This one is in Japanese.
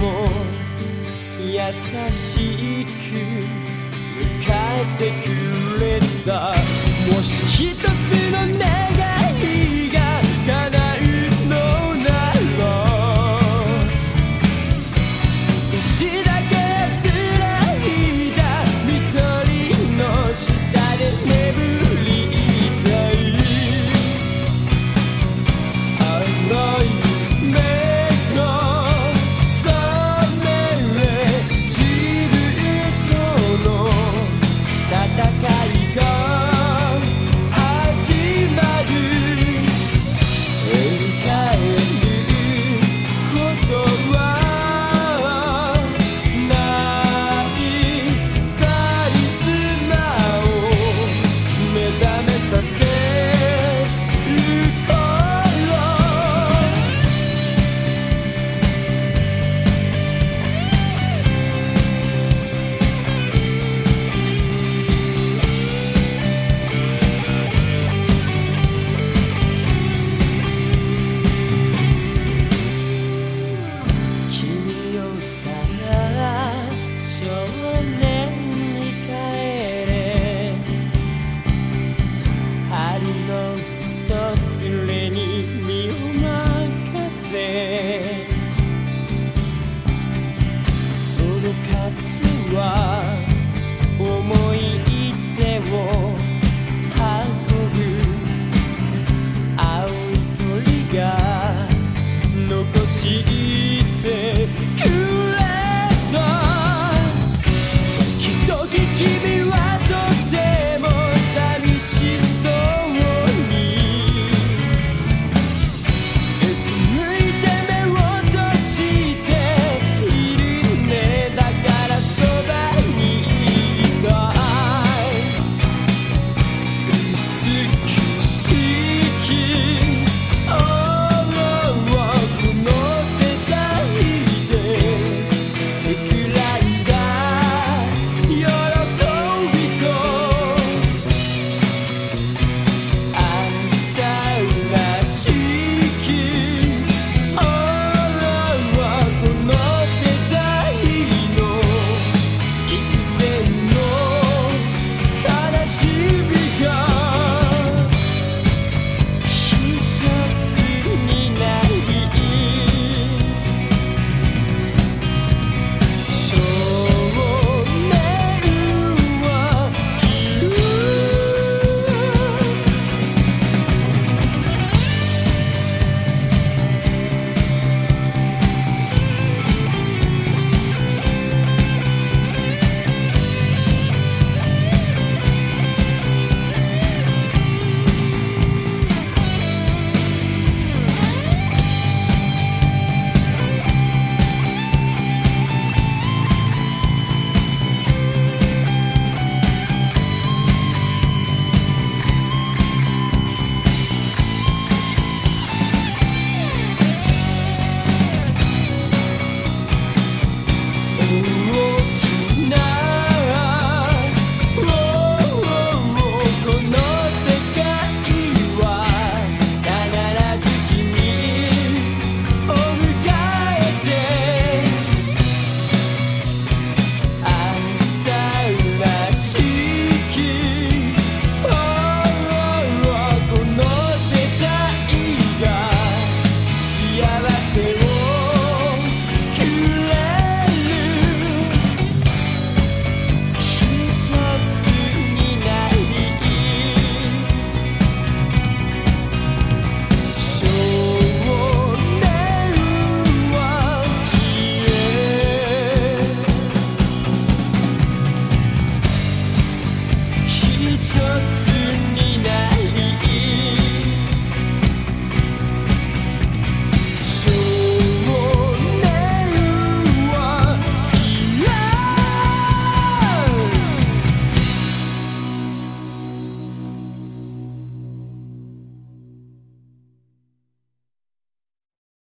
も優しく迎えてくれた。もし一つの